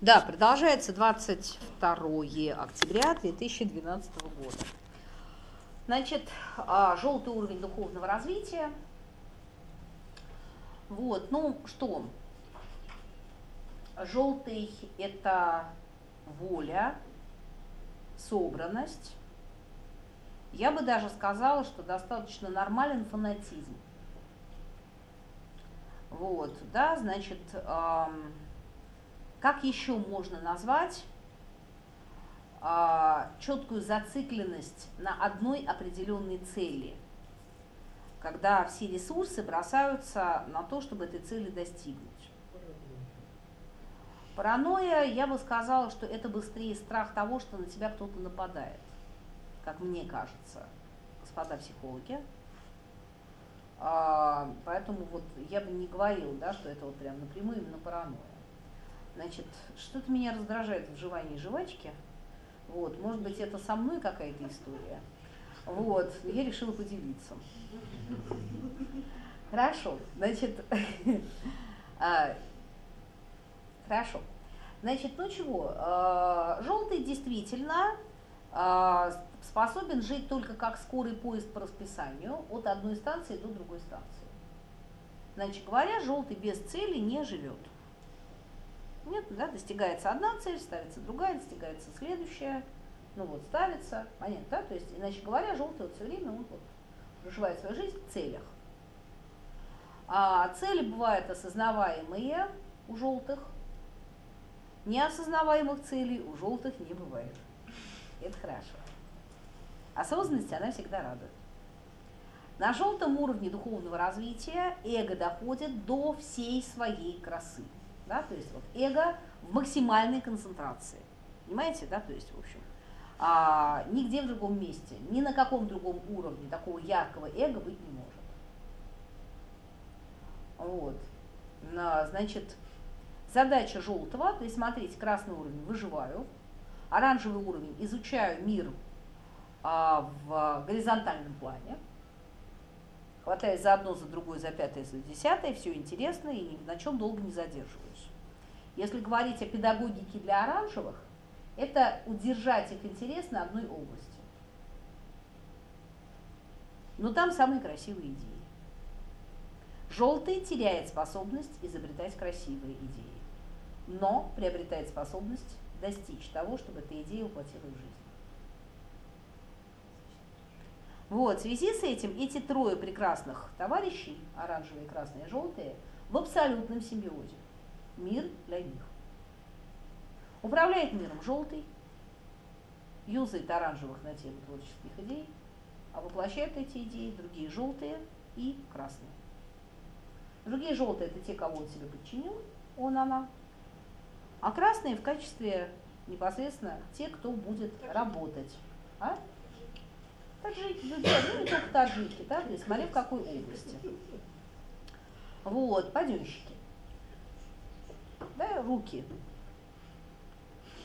Да, продолжается 22 октября 2012 года. Значит, а, желтый уровень духовного развития. Вот, ну что, желтый это воля, собранность. Я бы даже сказала, что достаточно нормален фанатизм. Вот, да, значит, эм, как еще можно назвать а, четкую зацикленность на одной определенной цели, когда все ресурсы бросаются на то, чтобы этой цели достигнуть? Паранойя, я бы сказала, что это быстрее страх того, что на тебя кто-то нападает, как мне кажется, господа психологи. А, поэтому вот я бы не говорила, да, что это вот прям напрямую именно паранойя. Значит, что-то меня раздражает в жевании жвачки. Вот, может быть, это со мной какая-то история. Вот, я решила поделиться. Хорошо, значит, а, хорошо. Значит, ну чего, а, желтый действительно а, способен жить только как скорый поезд по расписанию от одной станции до другой станции. Значит говоря, желтый без цели не живет. Нет, да, достигается одна цель, ставится другая, достигается следующая. Ну вот, ставится, понятно, да? То есть, иначе говоря, желтый вот все время он вот проживает свою жизнь в целях. А цели бывают осознаваемые у желтых, неосознаваемых целей у желтых не бывает. Это хорошо. Осознанность, она всегда радует. На желтом уровне духовного развития эго доходит до всей своей красы. Да? То есть вот эго в максимальной концентрации. Понимаете, да? То есть, в общем, а, нигде в другом месте, ни на каком другом уровне такого яркого эго быть не может. Вот. На, значит, задача желтого, то есть смотрите, красный уровень выживаю, оранжевый уровень изучаю мир а, в горизонтальном плане, хватаясь за одно, за другое, за пятое, за десятое, все интересно и ни на чем долго не задерживаюсь. Если говорить о педагогике для оранжевых, это удержать их интерес на одной области. Но там самые красивые идеи. Желтый теряет способность изобретать красивые идеи, но приобретает способность достичь того, чтобы эта идея воплотилась в жизнь. Вот, в связи с этим эти трое прекрасных товарищей, оранжевые, красные желтые, в абсолютном симбиозе. Мир для них. Управляет миром желтый, юзает оранжевых на тему творческих идей, а воплощают эти идеи другие желтые и красные. Другие желтые это те, кого он себе подчинил, он, она. А красные в качестве непосредственно те, кто будет работать. А? Таджики, ну, ну не только таджики, да, смотря в какой области. Вот, паденщики. Да, руки.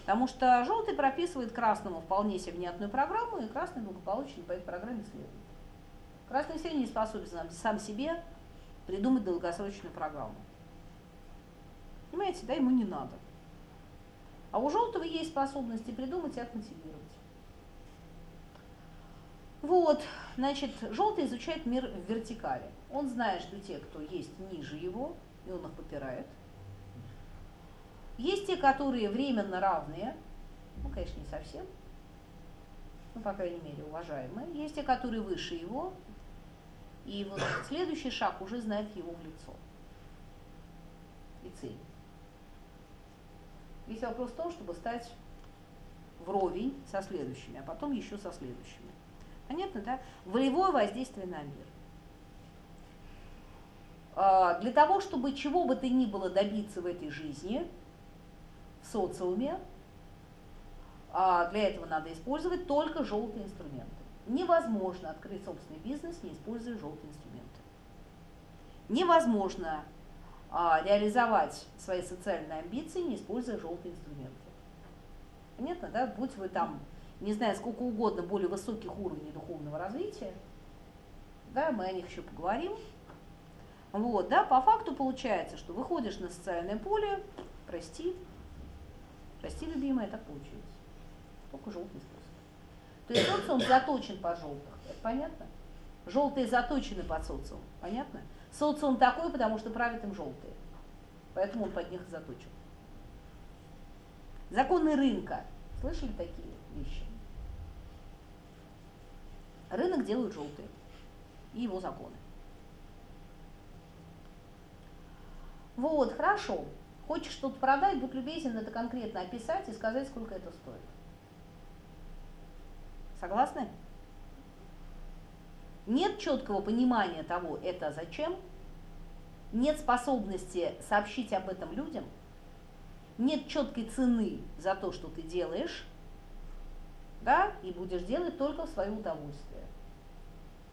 Потому что желтый прописывает красному вполне себе внятную программу, и красный благополучно по этой программе следует. Красный все не способен сам себе придумать долгосрочную программу. Понимаете, да, ему не надо. А у желтого есть способности придумать и отмотивировать. Вот, значит, желтый изучает мир в вертикали. Он знает, что те, кто есть ниже его, и он их попирает. Есть те, которые временно равные, ну, конечно, не совсем, ну, по крайней мере, уважаемые. Есть те, которые выше его, и вот следующий шаг уже знает его в лицо и цель. Весь вопрос в том, чтобы стать вровень со следующими, а потом еще со следующими. Понятно, да? Волевое воздействие на мир. А, для того, чтобы чего бы то ни было добиться в этой жизни, социуме, а, для этого надо использовать только желтые инструменты. Невозможно открыть собственный бизнес, не используя желтые инструменты. Невозможно а, реализовать свои социальные амбиции, не используя желтые инструменты. Понятно, да? Будь вы там не знаю, сколько угодно более высоких уровней духовного развития, да, мы о них еще поговорим. Вот, да, по факту получается, что выходишь на социальное поле, прости, Прости, любимая, так получилось. Только желтый способ. То есть социум заточен по желтых. Это понятно? Желтые заточены под социум. Понятно? Социум такой, потому что правят им желтые. Поэтому он под них заточен. Законы рынка. Слышали такие вещи? Рынок делают желтые. И его законы. Вот, хорошо. Хочешь что-то продать, будь любезен это конкретно описать и сказать, сколько это стоит. Согласны? Нет четкого понимания того, это зачем, нет способности сообщить об этом людям, нет четкой цены за то, что ты делаешь, да, и будешь делать только в свое удовольствие.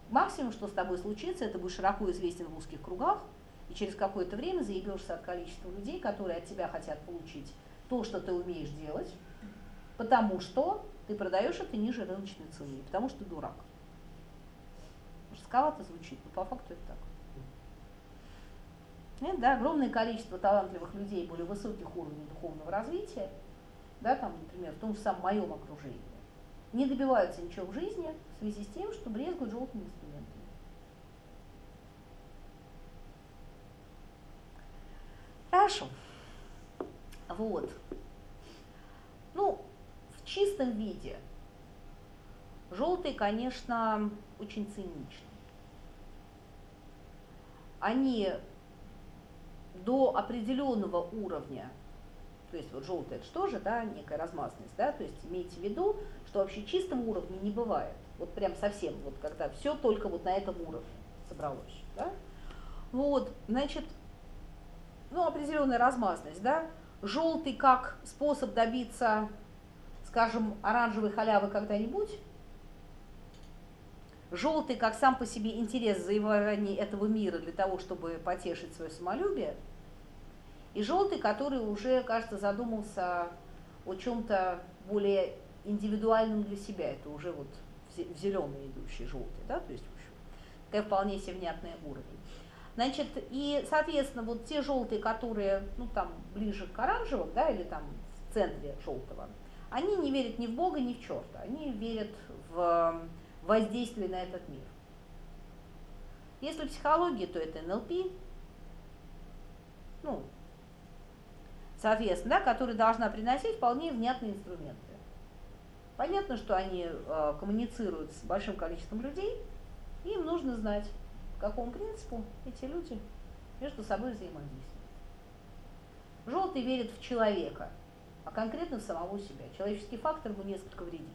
Максимум, что с тобой случится, это будешь широко известен в узких кругах, и через какое-то время заебешься от количества людей, которые от тебя хотят получить то, что ты умеешь делать, потому что ты продаешь это ниже рыночной цены, потому что ты дурак. Жестковато звучит, но по факту это так. Нет, да, огромное количество талантливых людей более высоких уровней духовного развития, да, там, например, в том же самом моем окружении, не добиваются ничего в жизни в связи с тем, что брезгуют желтыми инструментами. Хорошо. Вот. Ну, в чистом виде желтые, конечно, очень циничны. Они до определенного уровня, то есть вот желтый это что же, да, некая размазанность, да, то есть имейте в виду, что вообще чистом уровне не бывает, вот прям совсем, вот когда все только вот на этом уровне собралось, да. Вот, значит, ну, определенная размазанность, да, желтый как способ добиться, скажем, оранжевой халявы когда-нибудь, желтый как сам по себе интерес завоевания этого мира для того, чтобы потешить свое самолюбие, и желтый, который уже, кажется, задумался о чем-то более индивидуальном для себя, это уже вот в зеленый идущий желтый, да, то есть в общем, такая вполне себе внятный уровень. Значит, и, соответственно, вот те желтые, которые, ну, там, ближе к оранжевым, да, или там в центре желтого, они не верят ни в Бога, ни в черта, они верят в воздействие на этот мир. Если психология, то это НЛП, ну, соответственно, да, которая должна приносить вполне внятные инструменты. Понятно, что они э, коммуницируют с большим количеством людей, им нужно знать, какому принципу эти люди между собой взаимодействуют. Желтый верит в человека, а конкретно в самого себя. Человеческий фактор ему несколько вредит.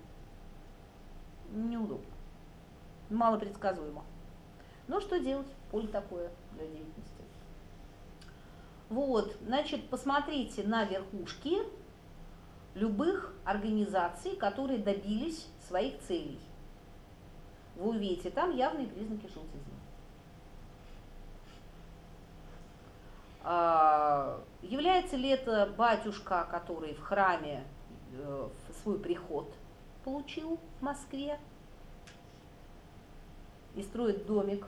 Неудобно малопредсказуемо. Но что делать? Поле такое для деятельности. Вот, значит, посмотрите на верхушки любых организаций, которые добились своих целей. Вы увидите там явные признаки желтизны. А, является ли это батюшка, который в храме э, свой приход получил в Москве, и строит домик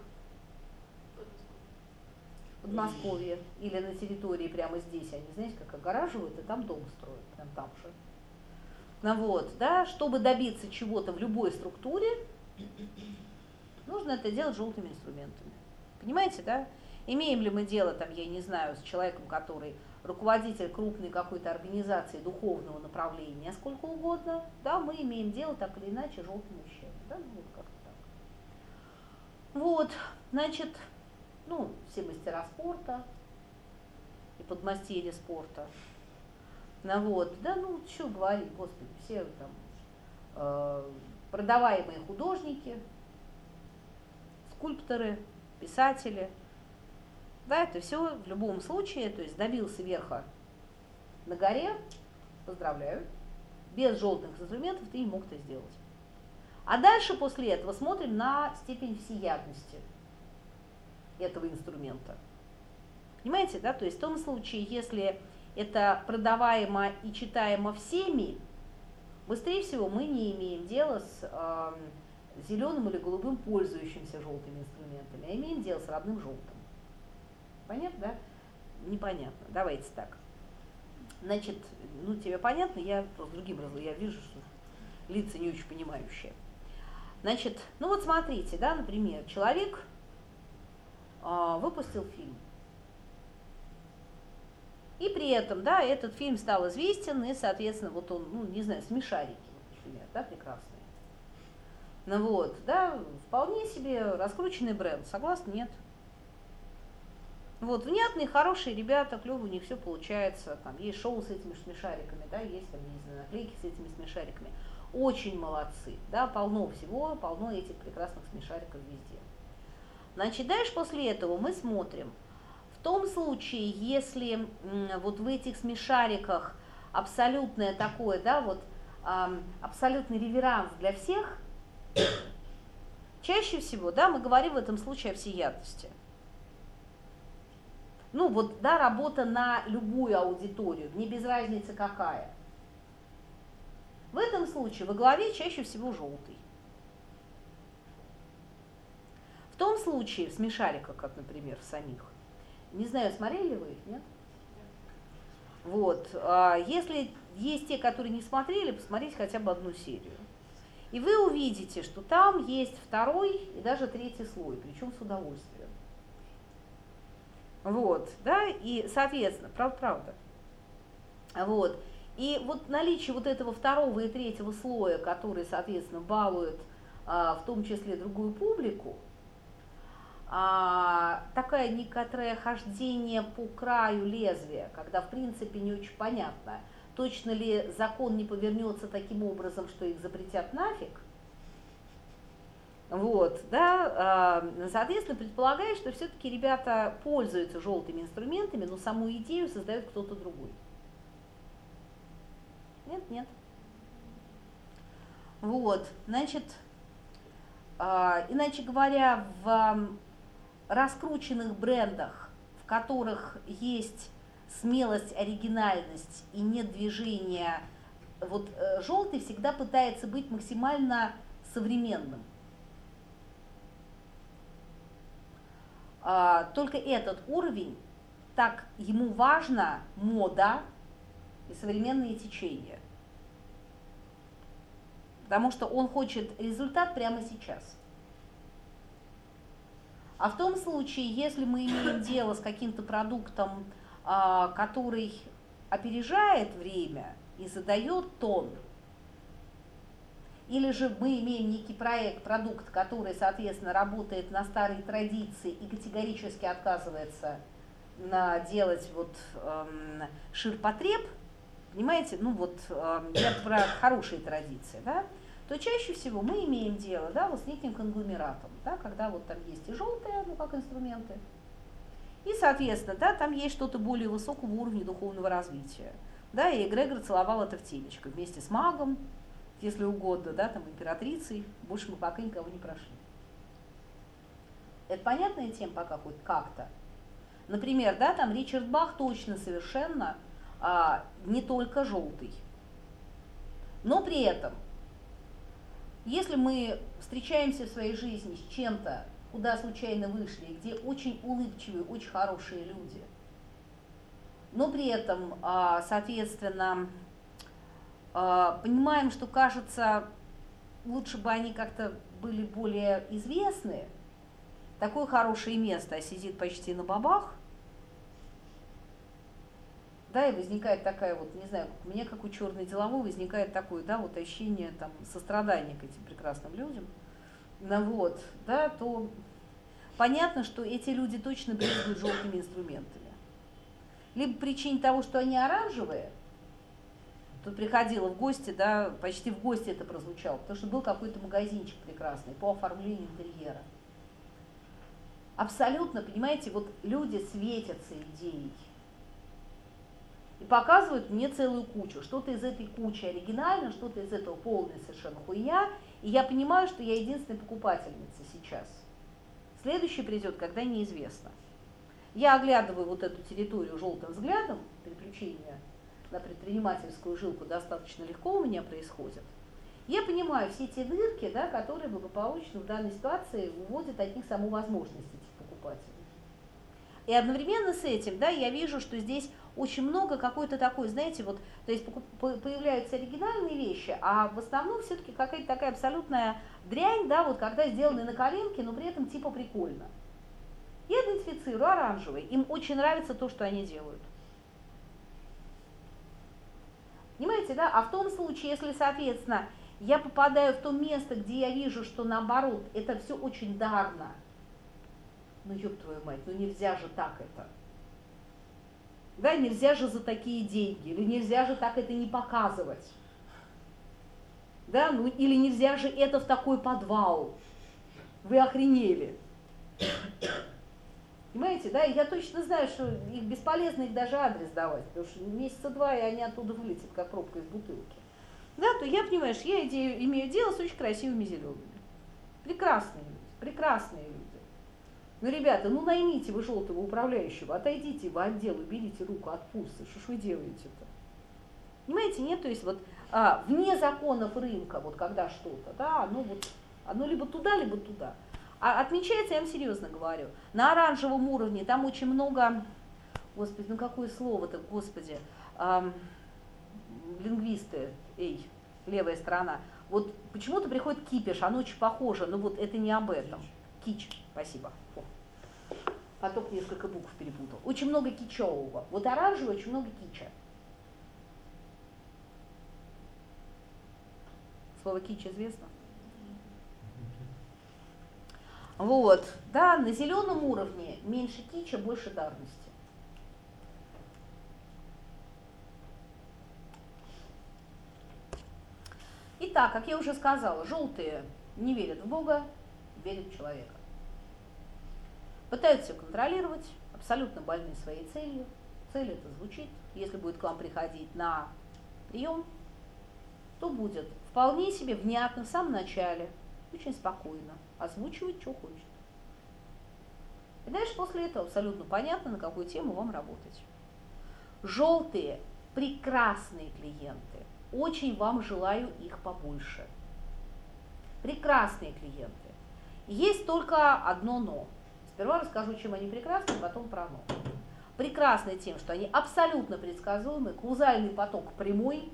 в Подмосковье или на территории прямо здесь, они, знаете, как огораживают, и там дом строят, прям там же. Ну вот, да, чтобы добиться чего-то в любой структуре, нужно это делать желтыми инструментами. Понимаете, да? Имеем ли мы дело, там, я не знаю, с человеком, который руководитель крупной какой-то организации духовного направления, сколько угодно, да, мы имеем дело так или иначе желтыми вещами. Да? Ну, вот как вот, значит, ну, все мастера спорта и подмастерья спорта. Ну вот, да, ну, что говорить, господи, все там э, продаваемые художники, скульпторы, писатели. Да, это все в любом случае, то есть добился верха на горе, поздравляю, без желтых инструментов ты не мог это сделать. А дальше после этого смотрим на степень всеядности этого инструмента. Понимаете, да? То есть в том случае, если это продаваемо и читаемо всеми, быстрее всего мы не имеем дела с э, зеленым или голубым пользующимся желтыми инструментами, а имеем дело с родным желтым. Понятно, да? Непонятно. Давайте так. Значит, ну тебе понятно, я просто другим разом, я вижу, что лица не очень понимающие. Значит, ну вот смотрите, да, например, человек э, выпустил фильм. И при этом, да, этот фильм стал известен, и, соответственно, вот он, ну, не знаю, смешарики, например, да, прекрасные. Ну вот, да, вполне себе раскрученный бренд, согласны, нет? Вот, внятные, хорошие ребята, клево у них все получается, там есть шоу с этими смешариками, да, есть там, не знаю, наклейки с этими смешариками. Очень молодцы, да, полно всего, полно этих прекрасных смешариков везде. Значит, дальше после этого мы смотрим, в том случае, если вот в этих смешариках абсолютное такое, да, вот абсолютный реверанс для всех, чаще всего, да, мы говорим в этом случае о всеядности. Ну вот, да, работа на любую аудиторию, не без разницы какая. В этом случае во главе чаще всего желтый. В том случае, в смешариках, как, например, в самих, не знаю, смотрели вы их, нет? Вот, а если есть те, которые не смотрели, посмотрите хотя бы одну серию. И вы увидите, что там есть второй и даже третий слой, причем с удовольствием. Вот, да, и, соответственно, правда-правда. Вот. И вот наличие вот этого второго и третьего слоя, который, соответственно, балует а, в том числе другую публику, а, такое некоторое хождение по краю лезвия, когда, в принципе, не очень понятно, точно ли закон не повернется таким образом, что их запретят нафиг, вот, да, а, соответственно, предполагаю, что все-таки ребята пользуются желтыми инструментами, но саму идею создает кто-то другой. Нет, нет. Вот, значит, а, иначе говоря, в раскрученных брендах, в которых есть смелость, оригинальность и нет движения, вот э, желтый всегда пытается быть максимально современным. Только этот уровень, так ему важна мода и современные течения. Потому что он хочет результат прямо сейчас. А в том случае, если мы имеем дело с каким-то продуктом, а, который опережает время и задает тон, или же мы имеем некий проект, продукт, который, соответственно, работает на старой традиции и категорически отказывается на делать вот эм, ширпотреб, понимаете, ну вот эм, я про хорошие традиции, да, то чаще всего мы имеем дело, да, вот с неким конгломератом, да, когда вот там есть и желтые, ну как инструменты, и, соответственно, да, там есть что-то более высокого уровня духовного развития. Да, и эгрегор целовал это в телечко вместе с магом, если угодно, да, там императрицей, больше мы пока никого не прошли. Это понятная тема пока хоть как-то. Например, да, там Ричард Бах точно совершенно а, не только желтый. Но при этом, если мы встречаемся в своей жизни с чем-то, куда случайно вышли, где очень улыбчивые, очень хорошие люди, но при этом, а, соответственно, понимаем, что кажется, лучше бы они как-то были более известны. Такое хорошее место, а сидит почти на бабах. Да, и возникает такая вот, не знаю, мне как у черной деловой возникает такое, да, вот ощущение там сострадания к этим прекрасным людям. Ну вот, да, то понятно, что эти люди точно брезгуют желтыми инструментами. Либо причине того, что они оранжевые, Тут приходила в гости, да, почти в гости это прозвучало, потому что был какой-то магазинчик прекрасный по оформлению интерьера. Абсолютно, понимаете, вот люди светятся идеей. И показывают мне целую кучу. Что-то из этой кучи оригинально, что-то из этого полная совершенно хуйня. И я понимаю, что я единственная покупательница сейчас. Следующий придет, когда неизвестно. Я оглядываю вот эту территорию желтым взглядом, переключение на предпринимательскую жилку достаточно легко у меня происходит, я понимаю все те дырки, да, которые благополучно в данной ситуации вводят от них саму возможность этих покупателей. И одновременно с этим, да, я вижу, что здесь очень много какой-то такой, знаете, вот, то есть появляются оригинальные вещи, а в основном все-таки какая-то такая абсолютная дрянь, да, вот когда сделаны на коленке, но при этом типа прикольно. Я идентифицирую оранжевый, им очень нравится то, что они делают. Понимаете, да? А в том случае, если, соответственно, я попадаю в то место, где я вижу, что наоборот, это все очень дарно. Ну, ёб твою мать, ну нельзя же так это. Да, нельзя же за такие деньги, или нельзя же так это не показывать. Да, ну или нельзя же это в такой подвал. Вы охренели. Понимаете, да, я точно знаю, что их бесполезно их даже адрес давать, потому что месяца два, и они оттуда вылетят, как пробка из бутылки. Да, то я, понимаешь, я идею, имею дело с очень красивыми зелеными. Прекрасные люди, прекрасные люди. Ну, ребята, ну наймите вы желтого управляющего, отойдите в отдел и берите руку от пульса. Что ж вы делаете-то? Понимаете, нет, то есть вот а, вне законов рынка, вот когда что-то, да, оно вот, оно либо туда, либо туда. А отмечается, я вам серьезно говорю, на оранжевом уровне там очень много, господи, ну какое слово-то, господи, эм, лингвисты, эй, левая сторона, вот почему-то приходит кипиш, оно очень похоже, но вот это не об этом. Кич, спасибо. О. Поток несколько букв перепутал. Очень много кичевого. Вот оранжевый очень много кича. Слово кич известно? Вот, да, на зеленом уровне меньше кича, больше давности. Итак, как я уже сказала, желтые не верят в Бога, верят в человека. Пытаются все контролировать, абсолютно больны своей целью. Цель это звучит, если будет к вам приходить на прием, то будет вполне себе внятно в самом начале, очень спокойно озвучивать, что хочет. И дальше после этого абсолютно понятно, на какую тему вам работать. Желтые прекрасные клиенты. Очень вам желаю их побольше. Прекрасные клиенты. Есть только одно но. Сперва расскажу, чем они прекрасны, потом про но. Прекрасны тем, что они абсолютно предсказуемы, каузальный поток прямой,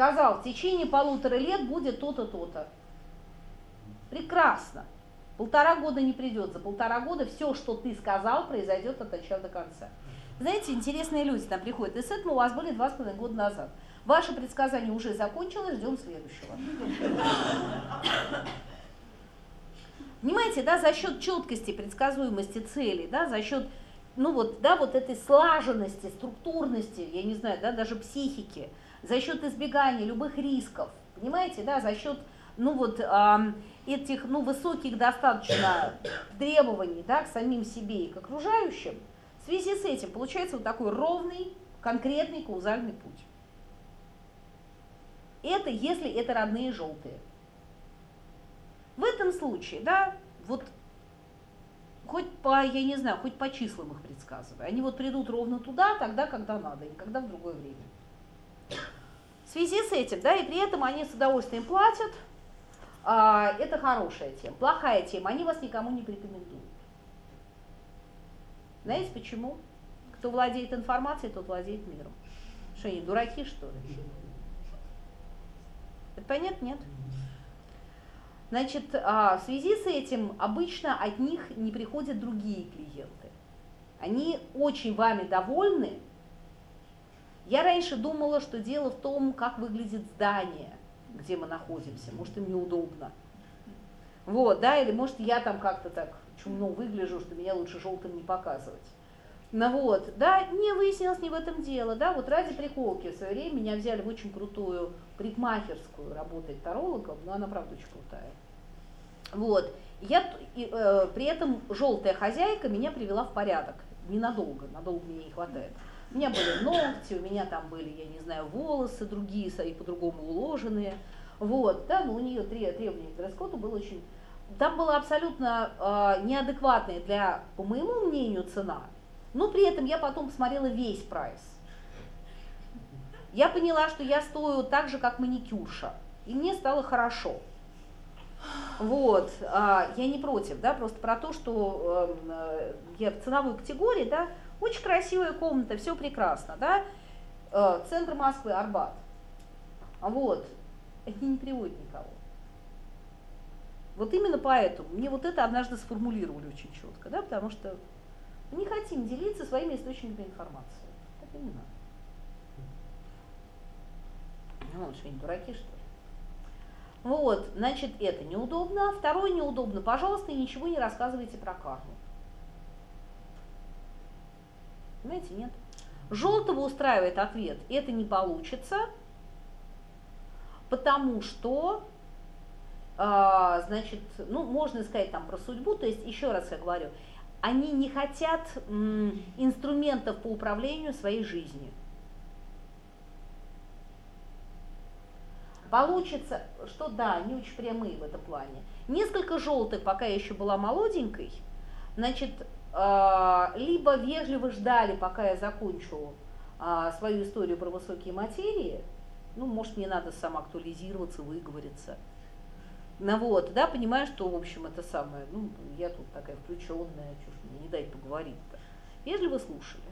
сказал, в течение полутора лет будет то-то, то-то. Прекрасно. Полтора года не придет. За полтора года все, что ты сказал, произойдет от начала до конца. Знаете, интересные люди там приходят. И с этим у вас были два с половиной года назад. Ваше предсказание уже закончилось, ждем следующего. Понимаете, да, за счет четкости, предсказуемости целей, да, за счет, ну вот, да, вот этой слаженности, структурности, я не знаю, да, даже психики, за счет избегания любых рисков, понимаете, да, за счет, ну вот, э, этих, ну, высоких достаточно требований, да, к самим себе и к окружающим, в связи с этим получается вот такой ровный, конкретный каузальный путь. Это если это родные желтые. В этом случае, да, вот хоть по, я не знаю, хоть по числам их предсказывай. Они вот придут ровно туда, тогда, когда надо, и когда в другое время. В связи с этим, да, и при этом они с удовольствием платят, а, это хорошая тема. Плохая тема, они вас никому не порекомендуют. Знаете почему? Кто владеет информацией, тот владеет миром. Что они, дураки, что ли? Это понятно? Нет? Значит, а, в связи с этим обычно от них не приходят другие клиенты. Они очень вами довольны, я раньше думала, что дело в том, как выглядит здание, где мы находимся. Может, им неудобно. Вот, да, или может я там как-то так чумно выгляжу, что меня лучше желтым не показывать. Ну вот, да, не выяснилось не в этом дело, да, вот ради приколки в свое время меня взяли в очень крутую парикмахерскую работать тарологом, но она правда очень крутая. Вот, я, и, э, при этом желтая хозяйка меня привела в порядок, ненадолго, надолго мне не хватает. У меня были ногти, у меня там были, я не знаю, волосы другие, и по-другому уложенные. Вот, да, но у нее три требования к дресс-коду было очень... Там была абсолютно э, неадекватная для, по моему мнению, цена, но при этом я потом посмотрела весь прайс. Я поняла, что я стою так же, как маникюрша, и мне стало хорошо. Вот, а, я не против, да, просто про то, что э, я в ценовой категории, да, очень красивая комната, все прекрасно, да, э, центр Москвы, Арбат. Вот, это не приводит никого. Вот именно поэтому мне вот это однажды сформулировали очень четко, да, потому что мы не хотим делиться своими источниками информации. Это не надо. Ну, что, не дураки, что ли? Вот, значит, это неудобно. Второе неудобно. Пожалуйста, ничего не рассказывайте про карму. Понимаете, нет? Желтого устраивает ответ. Это не получится, потому что, э, значит, ну, можно сказать там про судьбу, то есть, еще раз я говорю, они не хотят инструментов по управлению своей жизнью. Получится, что да, они очень прямые в этом плане. Несколько желтых, пока я еще была молоденькой, значит, либо вежливо ждали, пока я закончу э, свою историю про высокие материи, ну, может, мне надо самоактуализироваться, выговориться. Ну вот, да, понимаю, что, в общем, это самое, ну, я тут такая включенная, чушь мне не дать поговорить-то. Вежливо слушали.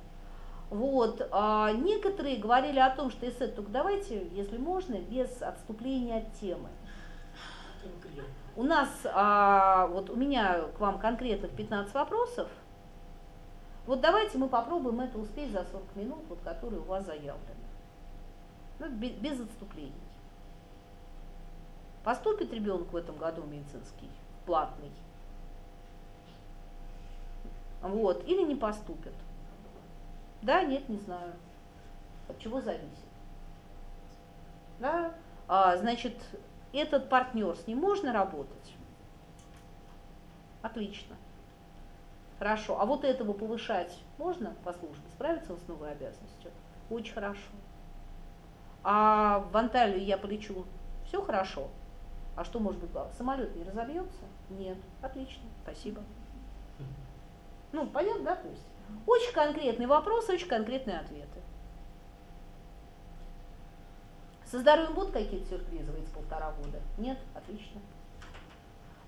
Вот, а некоторые говорили о том, что эссе только давайте, если можно, без отступления от темы. У нас, а, вот у меня к вам конкретных 15 вопросов. Вот давайте мы попробуем это успеть за 40 минут, вот, которые у вас заявлены. Ну, без, отступлений. Поступит ребенок в этом году медицинский, платный? Вот, или не поступит? Да, нет, не знаю. От чего зависит? Да, а, значит, этот партнер, с ним можно работать? Отлично. Хорошо. А вот этого повышать можно по службе? Справиться он с новой обязанностью? Очень хорошо. А в Анталию я полечу. Все хорошо. А что может быть? Самолет не разобьется? Нет. Отлично. Спасибо. Ну, понятно, да, то есть? Очень конкретный вопрос, очень конкретные ответы. Со здоровьем будут какие-то сюрпризы в эти полтора года? Нет? Отлично.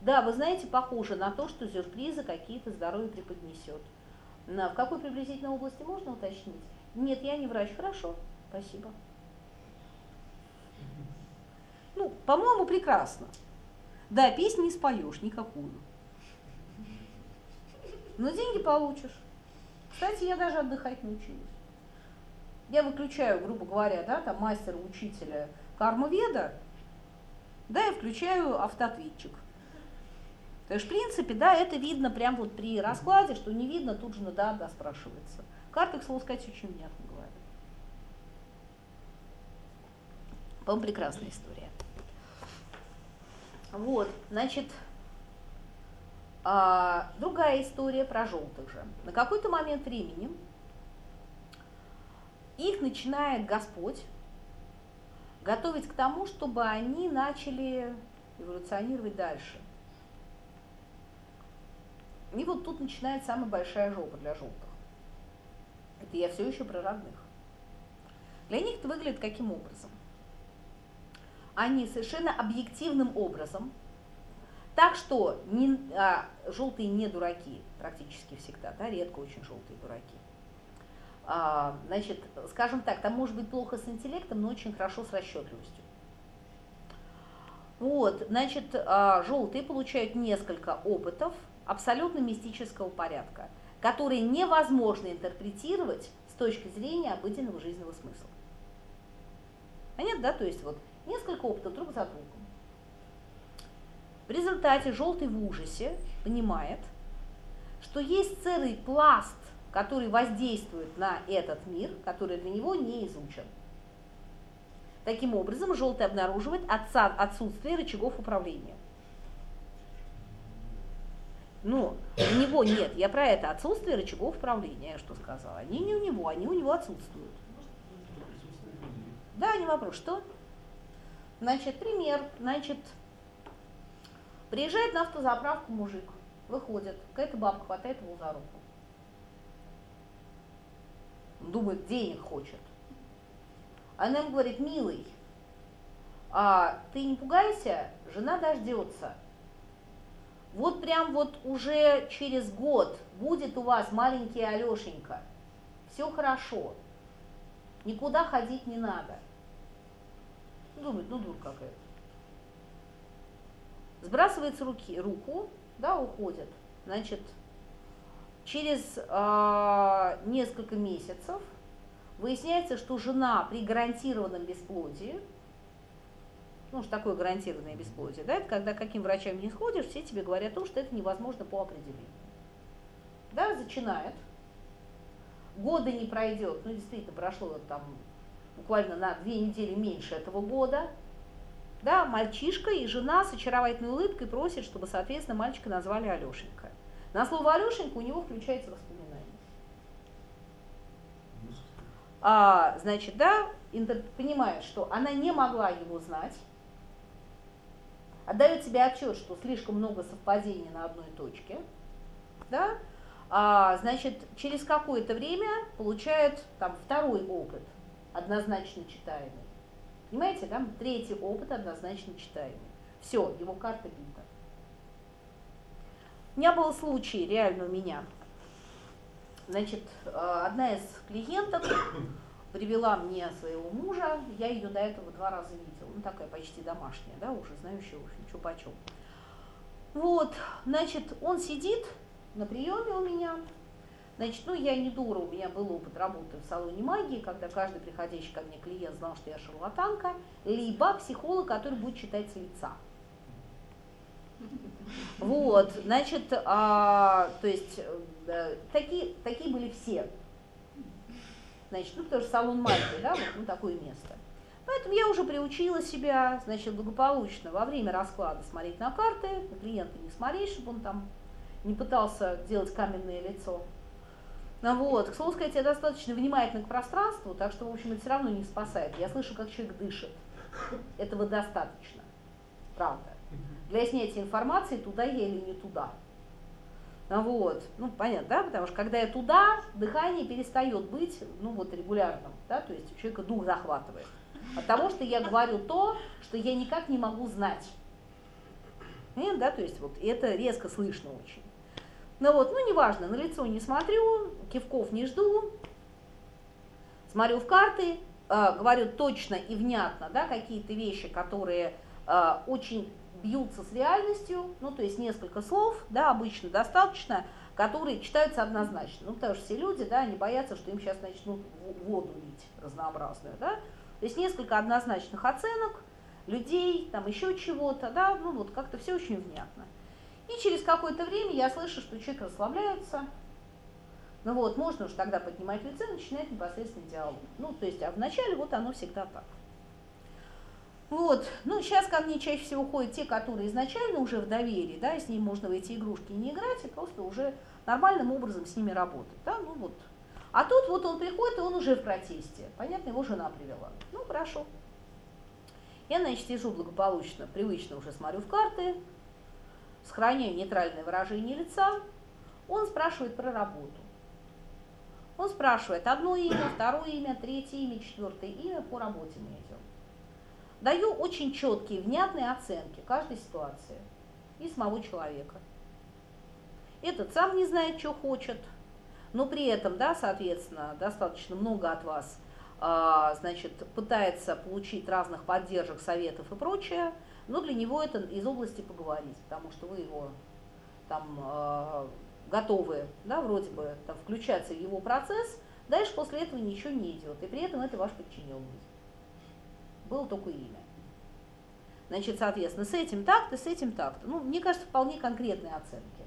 Да, вы знаете, похоже на то, что сюрпризы какие-то здоровье преподнесет. На, в какой приблизительной области можно уточнить? Нет, я не врач. Хорошо, спасибо. Ну, по-моему, прекрасно. Да, песню не споешь никакую. Но деньги получишь. Кстати, я даже отдыхать научилась. Я выключаю, грубо говоря, да, там мастера, учителя, кармоведа, да, и включаю автоответчик. То есть, в принципе, да, это видно прямо вот при раскладе, что не видно, тут же на да, да спрашивается. Карты, к слову сказать, очень внятно говорят. По-моему, прекрасная история. Вот, значит, а, другая история про желтых же. На какой-то момент времени их начинает Господь готовить к тому, чтобы они начали эволюционировать дальше. И вот тут начинается самая большая жопа для желтых. Это я все еще про родных. Для них это выглядит каким образом? Они совершенно объективным образом так что не, а, желтые не дураки практически всегда, да, редко очень желтые дураки. А, значит, скажем так, там может быть плохо с интеллектом, но очень хорошо с расчетливостью. Вот, значит, а, желтые получают несколько опытов абсолютно мистического порядка, которые невозможно интерпретировать с точки зрения обыденного жизненного смысла. Понятно, да? То есть вот несколько опытов друг за другом. В результате желтый в ужасе понимает, что есть целый пласт, который воздействует на этот мир, который для него не изучен. Таким образом, желтый обнаруживает отсутствие рычагов управления. Ну, у него нет, я про это, отсутствие рычагов управления, я что сказала. Они не у него, они у него отсутствуют. Да, не вопрос, что? Значит, пример, значит, Приезжает на автозаправку мужик, выходит, какая-то бабка хватает его за руку. Думает, денег хочет. Она ему говорит, милый, а ты не пугайся, жена дождется. Вот прям вот уже через год будет у вас маленький Алешенька, все хорошо, никуда ходить не надо. Думает, ну дур какая-то. Сбрасывается руки, руку, да, уходит. Значит, через э, несколько месяцев выясняется, что жена при гарантированном бесплодии, ну, что такое гарантированное бесплодие, да, это когда каким врачам не сходишь, все тебе говорят о том, что это невозможно по определению. Да, зачинает, года не пройдет, ну, действительно, прошло там буквально на две недели меньше этого года, да, мальчишка и жена с очаровательной улыбкой просят, чтобы, соответственно, мальчика назвали Алешенька. На слово Алешенька у него включается воспоминание. А, значит, да, понимает, что она не могла его знать, отдает себе отчет, что слишком много совпадений на одной точке, да, а, значит, через какое-то время получает там второй опыт, однозначно читаемый. Понимаете, да? Третий опыт однозначно читаемый. Все, его карта бита. У меня был случай, реально у меня. Значит, э, одна из клиенток привела мне своего мужа, я ее до этого два раза видела, ну такая почти домашняя, да, уже знающая, в общем, что почем. Вот, значит, он сидит на приеме у меня, Значит, ну я не дура, у меня был опыт работы в салоне магии, когда каждый приходящий ко мне клиент знал, что я шарлатанка, либо психолог, который будет читать с лица. Вот, значит, а, то есть э, такие, такие были все. Значит, ну потому что салон магии, да, вот ну, такое место. Поэтому я уже приучила себя, значит, благополучно во время расклада смотреть на карты, на клиента не смотреть, чтобы он там не пытался делать каменное лицо. Ну вот, к слову сказать, я достаточно внимательна к пространству, так что, в общем, это все равно не спасает. Я слышу, как человек дышит. Этого достаточно. Правда. Для снятия информации, туда я или не туда. Вот, ну понятно, да, потому что когда я туда, дыхание перестает быть, ну вот регулярным, да, то есть человека дух захватывает. От того, что я говорю то, что я никак не могу знать. Нет, да, то есть вот это резко слышно очень. Ну вот, ну неважно, на лицо не смотрю, кивков не жду, смотрю в карты, э, говорю точно и внятно, да, какие-то вещи, которые э, очень бьются с реальностью, ну то есть несколько слов, да, обычно достаточно, которые читаются однозначно, ну потому что все люди, да, они боятся, что им сейчас начнут воду лить разнообразную, да, то есть несколько однозначных оценок, людей, там еще чего-то, да, ну вот как-то все очень внятно. И через какое-то время я слышу, что человек расслабляется. Ну вот, можно уж тогда поднимать лицо и начинать непосредственный диалог. Ну, то есть, а вначале вот оно всегда так. Вот, ну сейчас ко мне чаще всего ходят те, которые изначально уже в доверии, да, с ними можно в эти игрушки не играть, и просто уже нормальным образом с ними работать, да, ну вот. А тут вот он приходит, и он уже в протесте. Понятно, его жена привела. Ну, хорошо. Я, значит, сижу благополучно, привычно уже смотрю в карты, сохраняю нейтральное выражение лица, он спрашивает про работу. Он спрашивает одно имя, второе имя, третье имя, четвертое имя, по работе идем. Даю очень четкие, внятные оценки каждой ситуации и самого человека. Этот сам не знает, что хочет, но при этом, да, соответственно, достаточно много от вас, а, значит, пытается получить разных поддержек, советов и прочее – но для него это из области поговорить, потому что вы его там э, готовы, да, вроде бы там, включаться в его процесс, дальше после этого ничего не идет, и при этом это ваш подчиненный. Было только имя. Значит, соответственно, с этим так-то, с этим так-то. Ну, мне кажется, вполне конкретные оценки,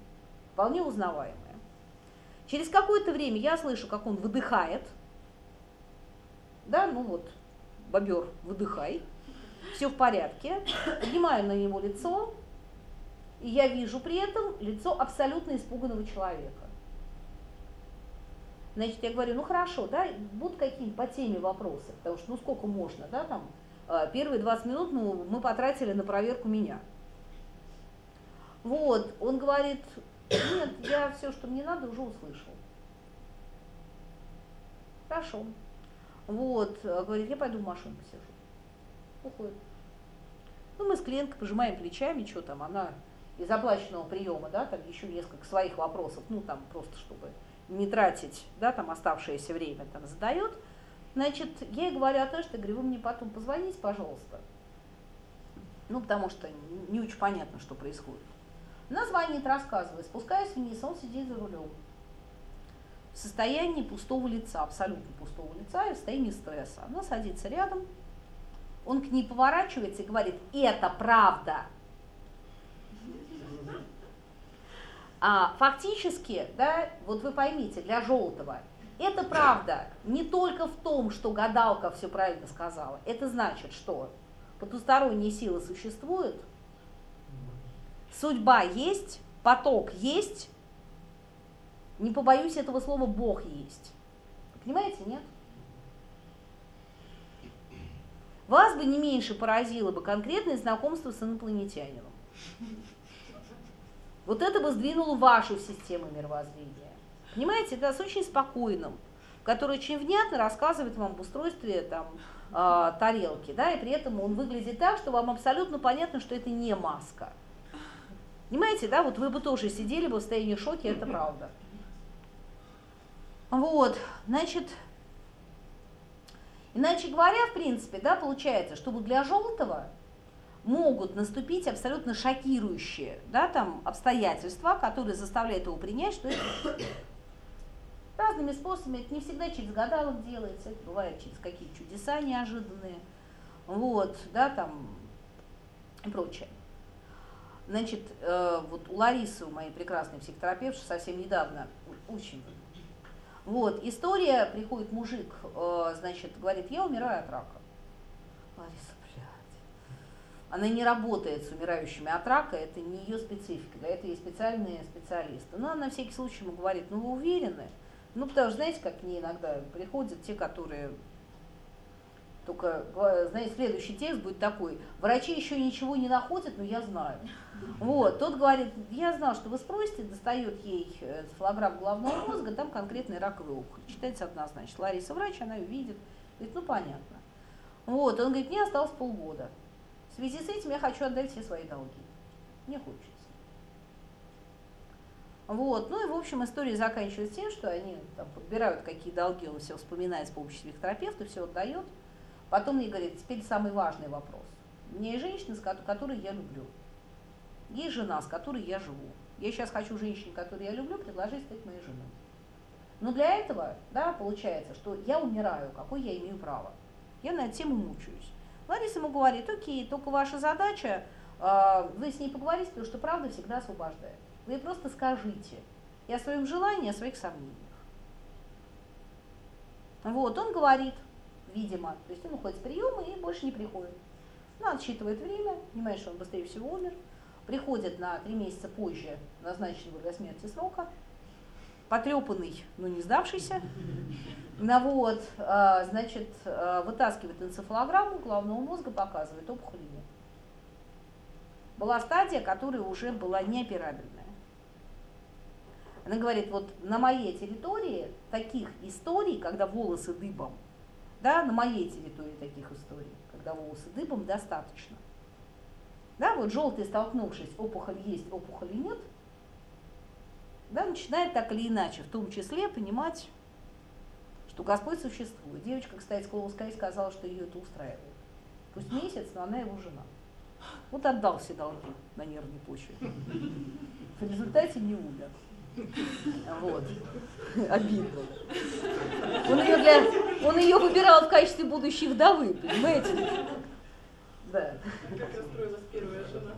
вполне узнаваемые. Через какое-то время я слышу, как он выдыхает, да, ну вот, бобер, выдыхай, все в порядке, поднимаю на него лицо, и я вижу при этом лицо абсолютно испуганного человека. Значит, я говорю, ну хорошо, да, будут какие-нибудь по теме вопросы, потому что ну сколько можно, да, там, первые 20 минут ну, мы потратили на проверку меня. Вот, он говорит, нет, я все, что мне надо, уже услышал. Хорошо. Вот, говорит, я пойду в машину посижу уходит. Ну, мы с клиенткой пожимаем плечами, что там, она из оплаченного приема, да, там еще несколько своих вопросов, ну там просто чтобы не тратить, да, там оставшееся время там задает, значит, я ей говорю, а то, что, говорю, вы мне потом позвоните, пожалуйста, ну, потому что не очень понятно, что происходит. Она звонит, рассказывает, спускаюсь вниз, он сидит за рулем. В состоянии пустого лица, абсолютно пустого лица и в состоянии стресса. Она садится рядом, он к ней поворачивается и говорит, это правда. А, фактически, да, вот вы поймите, для желтого, это правда не только в том, что гадалка все правильно сказала. Это значит, что потусторонние силы существуют, судьба есть, поток есть, не побоюсь этого слова, Бог есть. Понимаете, нет? Вас бы не меньше поразило бы конкретное знакомство с инопланетянином. Вот это бы сдвинуло вашу систему мировоззрения. Понимаете, это с очень спокойным, который очень внятно рассказывает вам об устройстве там, э, тарелки, да, и при этом он выглядит так, что вам абсолютно понятно, что это не маска. Понимаете, да, вот вы бы тоже сидели бы в состоянии шока, это правда. Вот, значит, иначе говоря, в принципе, да, получается, что вот для желтого могут наступить абсолютно шокирующие, да, там, обстоятельства, которые заставляют его принять, что это разными способами, это не всегда через гадалок делается, это бывает через какие-то чудеса неожиданные, вот, да, там, и прочее. Значит, э, вот у Ларисы, у моей прекрасной психотерапевтши, совсем недавно, очень вот, история, приходит мужик, э, значит, говорит, я умираю от рака. Лариса, блядь. Она не работает с умирающими от рака, это не ее специфика, для этого есть специальные специалисты. Но она на всякий случай ему говорит, ну вы уверены? Ну, потому что, знаете, как мне иногда приходят те, которые только, знаете, следующий текст будет такой. Врачи еще ничего не находят, но я знаю. Вот, тот говорит, я знал, что вы спросите, достает ей энцефалограмм головного мозга, там конкретный раковый опухоль. Читается однозначно. Лариса врач, она ее видит. Говорит, ну понятно. Вот, он говорит, мне осталось полгода. В связи с этим я хочу отдать все свои долги. Мне хочется. Вот, ну и в общем история заканчивается тем, что они там, подбирают какие долги, он все вспоминает с помощью своих терапевтов, все отдает. Потом мне говорит, теперь самый важный вопрос. У меня есть женщина, которую я люблю. Есть жена, с которой я живу. Я сейчас хочу женщине, которую я люблю, предложить стать моей женой. Но для этого, да, получается, что я умираю, какой я имею право. Я на эту тему мучаюсь. Лариса ему говорит, окей, только ваша задача, э, вы с ней поговорите, потому что правда всегда освобождает. Вы просто скажите и о своем желании, о своих сомнениях. Вот, он говорит, видимо. То есть он уходит с приема и больше не приходит. Ну, отсчитывает время, понимает, что он быстрее всего умер. Приходит на три месяца позже назначенного для смерти срока. Потрепанный, но не сдавшийся. Ну вот, а, значит, а, вытаскивает энцефалограмму головного мозга, показывает, опухоли нет. Была стадия, которая уже была неоперабельная. Она говорит, вот на моей территории таких историй, когда волосы дыбом, да, на моей территории таких историй, когда волосы дыбом, достаточно. Да, вот желтый столкнувшись, опухоль есть, опухоли нет, да, начинает так или иначе, в том числе, понимать, что Господь существует. Девочка, кстати, Скловская сказала, что ее это устраивает. Пусть месяц, но она его жена. Вот отдал все долги на нервной почве. В результате не умер. Вот. Обидно. Он ее, для, он ее выбирал в качестве будущей вдовы, понимаете? Да. Как расстроилась первая жена.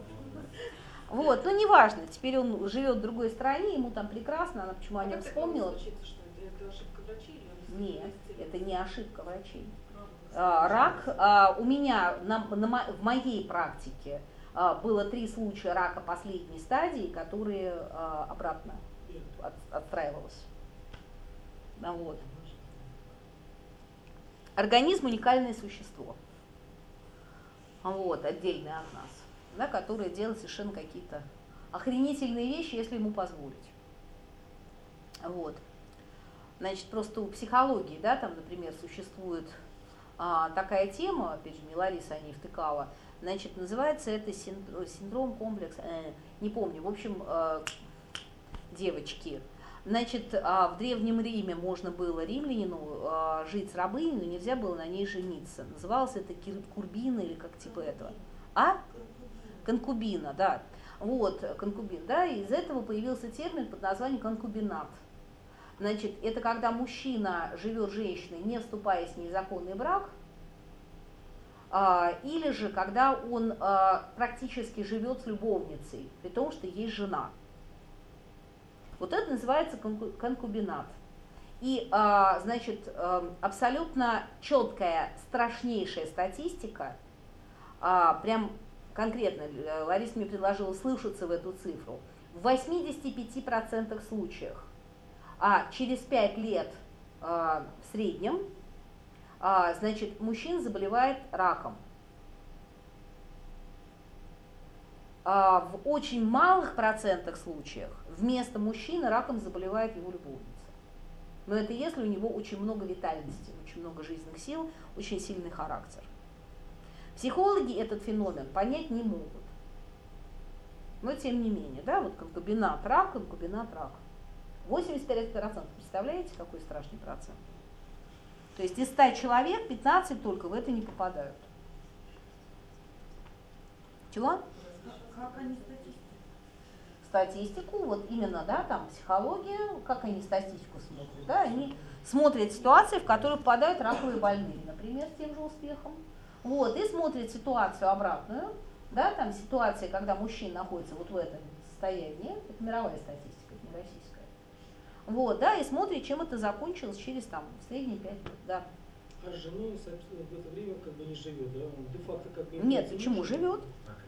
Вот, ну неважно, теперь он живет в другой стране, ему там прекрасно, она почему о нем вспомнила. Случится, что это, это ошибка врачей? Нет, это не ошибка врачей. А, рак а, у меня на, на, в моей практике а, было три случая рака последней стадии, которые а, обратно от, отстраивалось. Да, вот. Организм уникальное существо. Вот, отдельное от нас, да, которое делает совершенно какие-то охренительные вещи, если ему позволить. Вот. Значит, просто у психологии, да, там, например, существует а, такая тема, опять же, мне Лариса о ней втыкала, значит, называется это синдром, синдром комплекс, э, не помню, в общем, э, девочки, Значит, а, в Древнем Риме можно было римлянину а, жить с рабыней, но нельзя было на ней жениться. Называлось это курбина или как типа этого. А? Конкубина, да. Вот, конкубин, да, и из этого появился термин под названием конкубинат. Значит, это когда мужчина живет с женщиной, не вступая с ней в законный брак, а, или же когда он практически живет с любовницей, при том, что есть жена. Вот это называется конкубинат. И, а, значит, эм, абсолютно четкая, страшнейшая статистика, а, прям конкретно, э, Лариса мне предложила слышаться в эту цифру, в 85% случаях, а через 5 лет а, в среднем, значит, мужчина заболевает раком. в очень малых процентах случаях вместо мужчины раком заболевает его любовница. Но это если у него очень много витальности, очень много жизненных сил, очень сильный характер. Психологи этот феномен понять не могут. Но тем не менее, да, вот конкубинат рак, конкубинат рак. 85%, представляете, какой страшный процент? То есть из 100 человек 15 только в это не попадают. Чего? Как они статистику, вот именно, да, там психология, как они статистику смотрят, да, они смотрят ситуации, в которые попадают раковые больные, например, с тем же успехом. Вот, и смотрят ситуацию обратную, да, там ситуация, когда мужчина находится вот в этом состоянии, это мировая статистика, это не российская. Вот, да, и смотрит, чем это закончилось через там средние пять лет, да. А с женой, собственно, в это время как бы не живет, да? Он де-факто как бы... Нет, почему живет?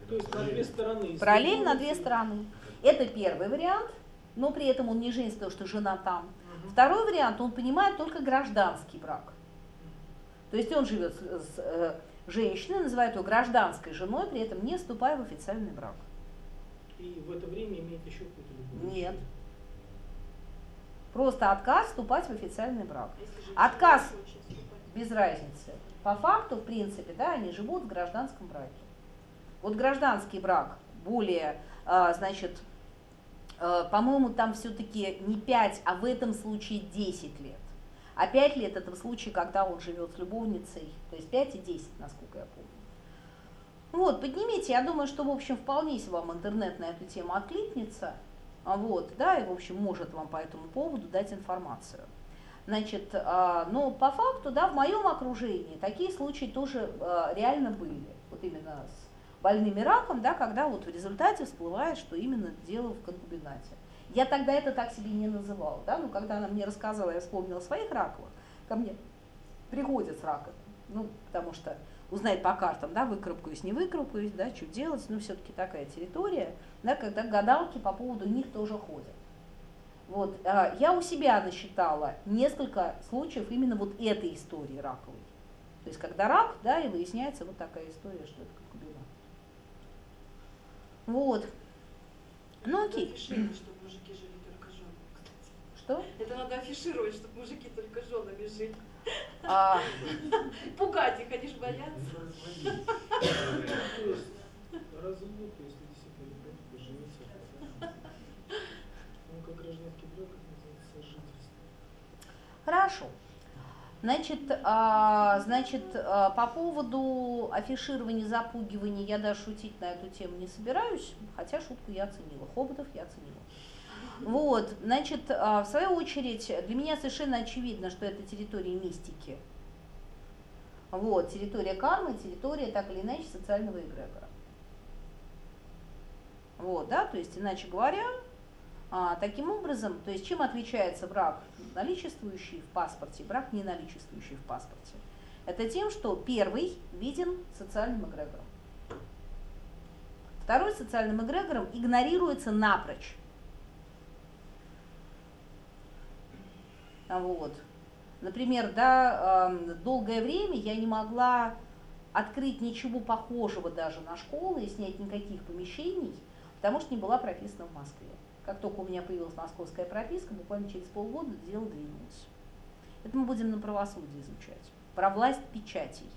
То есть на две стороны. Параллельно на две стороны. Это первый вариант, но при этом он не женится, потому что жена там. Угу. Второй вариант, он понимает только гражданский брак. То есть он живет с, с э, женщиной, называет ее гражданской женой, при этом не вступая в официальный брак. И в это время имеет еще какую-то любовь? Нет. Просто отказ вступать в официальный брак. Отказ без разницы. По факту, в принципе, да, они живут в гражданском браке. Вот гражданский брак более, а, значит, а, по-моему, там все-таки не 5, а в этом случае 10 лет. А 5 лет это в случае, когда он живет с любовницей, то есть 5 и 10, насколько я помню. Вот, поднимите, я думаю, что, в общем, вполне если вам интернет на эту тему откликнется, а вот, да, и, в общем, может вам по этому поводу дать информацию. Значит, но по факту, да, в моем окружении такие случаи тоже реально были, вот именно с больными раком, да, когда вот в результате всплывает, что именно дело в конкубинате. Я тогда это так себе не называла, да, но когда она мне рассказала, я вспомнила своих раковых, ко мне приходят с раком, ну, потому что узнать по картам, да, выкарабкаюсь, не выкарабкаюсь, да, что делать, ну, все-таки такая территория, да, когда гадалки по поводу них тоже ходят. Вот, а, я у себя насчитала несколько случаев именно вот этой истории раковой. То есть, когда рак, да, и выясняется вот такая история, что это вот. Ну окей. Афишировать, чтобы мужики жили только женами, кстати. Что? Это надо афишировать, чтобы мужики только женами жили. А... Пугать их, они же боятся. Развод, если действительно ребенок поженится. Ну, как гражданский брак, это называется сожительство. Хорошо. Значит, а, значит, а, по поводу афиширования, запугивания я даже шутить на эту тему не собираюсь, хотя шутку я оценила, Хоботов я оценила. Вот, значит, а, в свою очередь, для меня совершенно очевидно, что это территория мистики. Вот, территория кармы, территория, так или иначе, социального эгрегора. Вот, да, то есть, иначе говоря, а, таким образом, то есть чем отличается брак наличествующий в паспорте, брак не наличествующий в паспорте? Это тем, что первый виден социальным эгрегором. Второй социальным эгрегором игнорируется напрочь. Вот. Например, да, долгое время я не могла открыть ничего похожего даже на школы и снять никаких помещений, потому что не была прописана в Москве. Как только у меня появилась московская прописка, буквально через полгода дело двинулось. Это мы будем на правосудии изучать. Про власть печатей.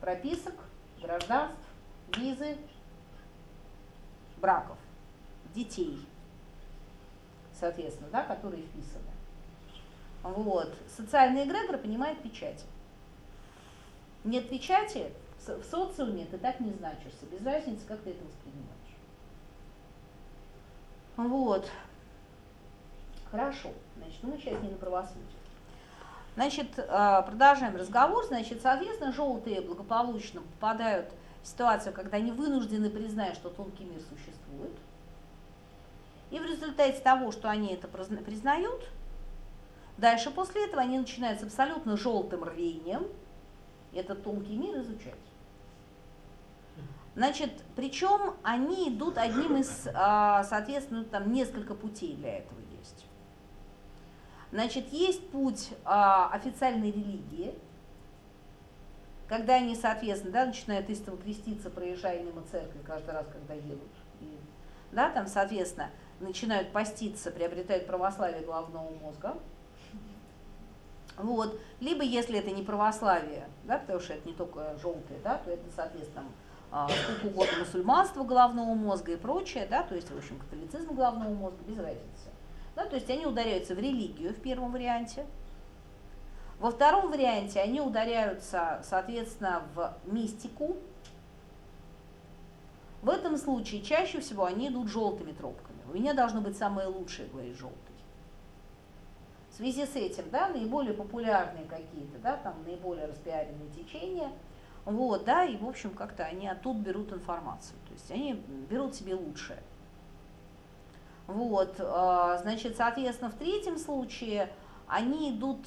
Прописок, гражданств, визы, браков, детей, соответственно, да, которые вписаны. Вот. Социальный эгрегор понимает печати. Нет печати, в социуме ты так не значишься, без разницы, как ты это воспринимаешь. Вот. Хорошо. Значит, ну мы сейчас не на правосудие. Значит, э, продолжаем разговор. Значит, соответственно, желтые благополучно попадают в ситуацию, когда они вынуждены признать, что тонкий мир существует. И в результате того, что они это признают, дальше после этого они начинают с абсолютно желтым рвением этот тонкий мир изучать. Значит, причем они идут одним из, а, соответственно, там несколько путей для этого есть. Значит, есть путь а, официальной религии, когда они, соответственно, да, начинают истово креститься, проезжая мимо церкви каждый раз, когда едут. И, да, там, соответственно, начинают поститься, приобретают православие головного мозга. Вот. Либо, если это не православие, да, потому что это не только желтые, да, то это, соответственно, сколько угодно мусульманство головного мозга и прочее, да, то есть, в общем, католицизм головного мозга, без разницы. Да, то есть они ударяются в религию в первом варианте. Во втором варианте они ударяются, соответственно, в мистику. В этом случае чаще всего они идут желтыми тропками. У меня должно быть самое лучшее, говорит желтый. В связи с этим, да, наиболее популярные какие-то, да, там наиболее распиаренные течения – вот, да, и, в общем, как-то они оттуда берут информацию. То есть они берут себе лучшее. Вот, а, значит, соответственно, в третьем случае они идут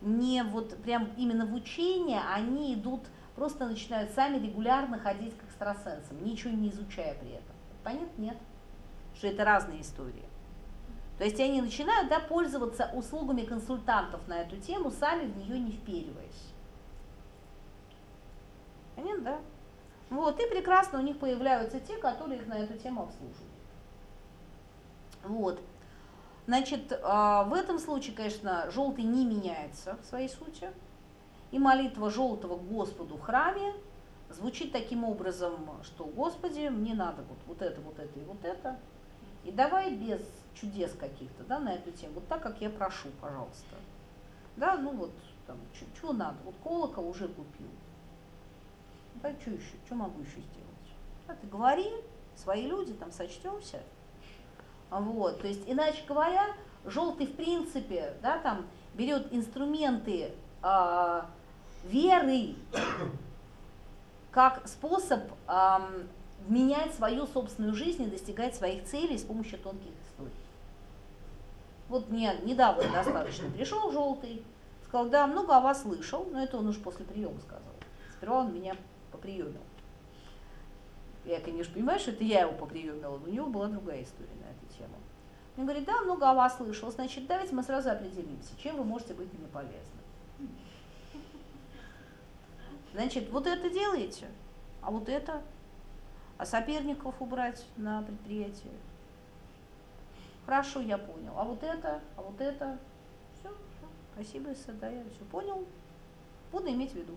не вот прям именно в учение, они идут, просто начинают сами регулярно ходить к экстрасенсам, ничего не изучая при этом. Понятно? Нет. Что это разные истории. То есть они начинают да, пользоваться услугами консультантов на эту тему, сами в нее не впериваясь. Понятно, да? Вот, и прекрасно у них появляются те, которые их на эту тему обслуживают. Вот. Значит, а, в этом случае, конечно, желтый не меняется в своей сути. И молитва желтого Господу в храме звучит таким образом, что Господи, мне надо вот, вот это, вот это и вот это. И давай без чудес каких-то, да, на эту тему, вот так, как я прошу, пожалуйста. Да, ну вот, там, что надо, вот колокол уже купил, да, что еще, что могу еще сделать? А ты говори, свои люди, там сочтемся. Вот, то есть, иначе говоря, желтый в принципе, да, там берет инструменты э, веры как способ э, менять свою собственную жизнь и достигать своих целей с помощью тонких историй. Вот мне недавно достаточно пришел желтый, сказал, да, много о вас слышал, но это он уж после приема сказал. Сперва он меня поприемил. Я, конечно, понимаю, что это я его поприемила, но у него была другая история на эту тему. Он говорит, да, много о вас слышал, значит, давайте мы сразу определимся, чем вы можете быть мне полезны. Значит, вот это делаете, а вот это, а соперников убрать на предприятие. Хорошо, я понял. А вот это, а вот это. Все. Спасибо, да, я все понял. Буду иметь в виду.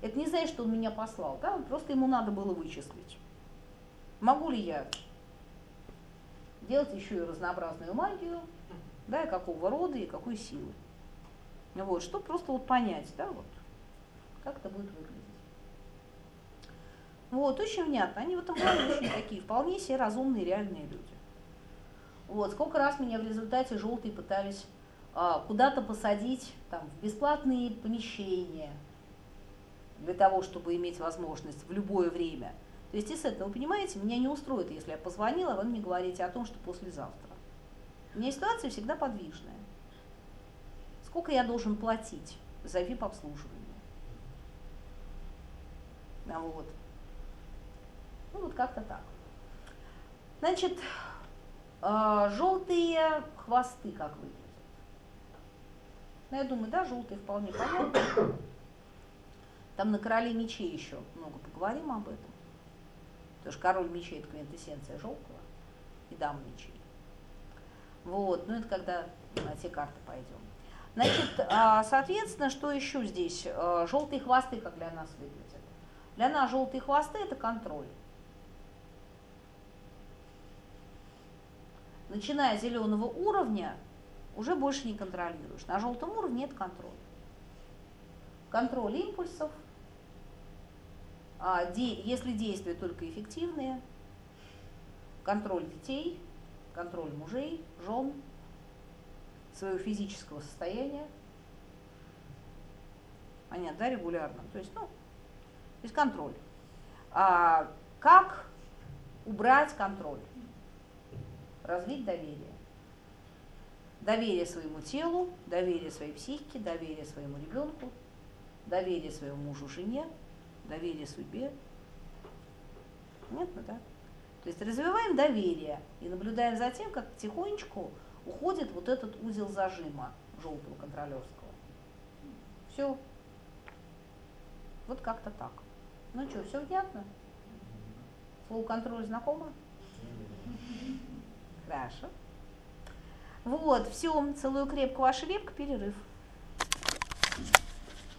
Это не значит, что он меня послал, да? просто ему надо было вычислить. Могу ли я делать еще и разнообразную магию, да, и какого рода, и какой силы. Вот, чтобы просто вот понять, да, вот, как это будет выглядеть. Вот, очень внятно. Они в этом плане очень такие, вполне себе разумные, реальные люди. Вот, сколько раз меня в результате желтые пытались а, куда-то посадить, там, в бесплатные помещения, для того, чтобы иметь возможность в любое время. То есть, естественно, вы понимаете, меня не устроит, если я позвонила, вы мне говорите о том, что послезавтра. У меня ситуация всегда подвижная. Сколько я должен платить за VIP-обслуживание? А вот. Ну вот как-то так. Значит, э, желтые хвосты как выглядят? Ну, я думаю, да, желтые вполне понятно. Там на короле мечей еще много поговорим об этом. Потому что король мечей – это квинтэссенция желтого и дам мечей. Вот, ну это когда на те карты пойдем. Значит, а, соответственно, что еще здесь? А, Желтые хвосты, как для нас выглядят. Для нас желтые хвосты это контроль. Начиная с зеленого уровня, уже больше не контролируешь. На желтом уровне это контроль. Контроль импульсов, если действия только эффективные, контроль детей, контроль мужей, жен, своего физического состояния. Понятно, да, регулярно. То есть, ну, то есть контроль. А как убрать контроль? Развить доверие. Доверие своему телу, доверие своей психике, доверие своему ребенку, доверие своему мужу, жене, доверие судьбе. Понятно, да? То есть развиваем доверие и наблюдаем за тем, как потихонечку уходит вот этот узел зажима желтого контролерского. Все. Вот как-то так. Ну что, все понятно? Слово контроль знакомо? Хорошо. Вот, все, целую крепко, ваша репка, перерыв.